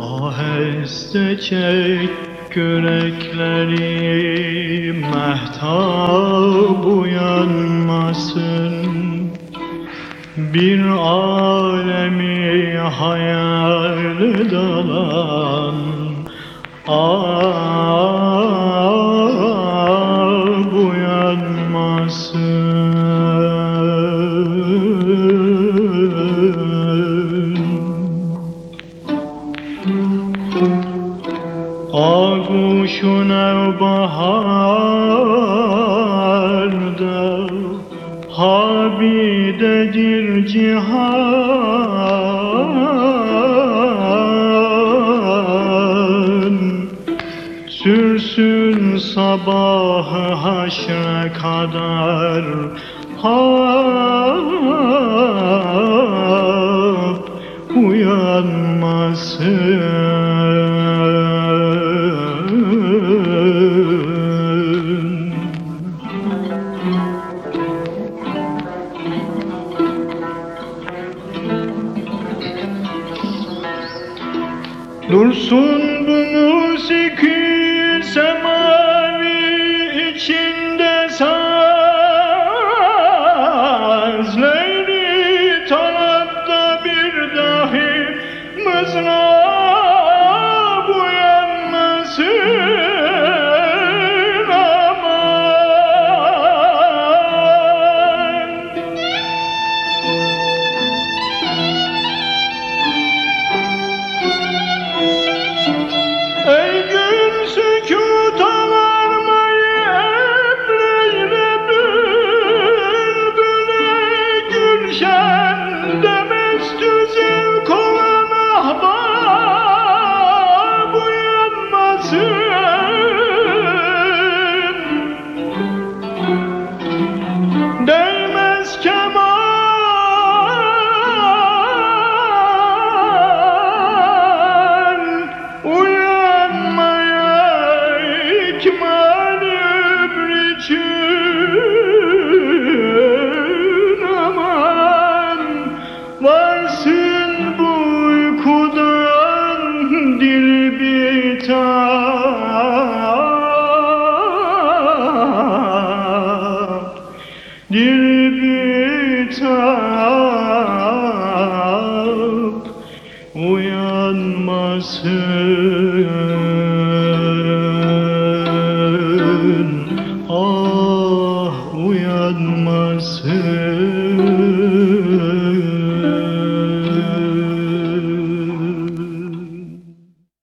Aheste çek yürekleri mehtap uyanmasın. Bir alemi hayal dalan Ab uyanmasın. Ağuşun baharda Habidedir cihan. Sürsün sabahı haşre kadar Hap uyanmasın Dursun bu musiki bitap Dil uyanmasın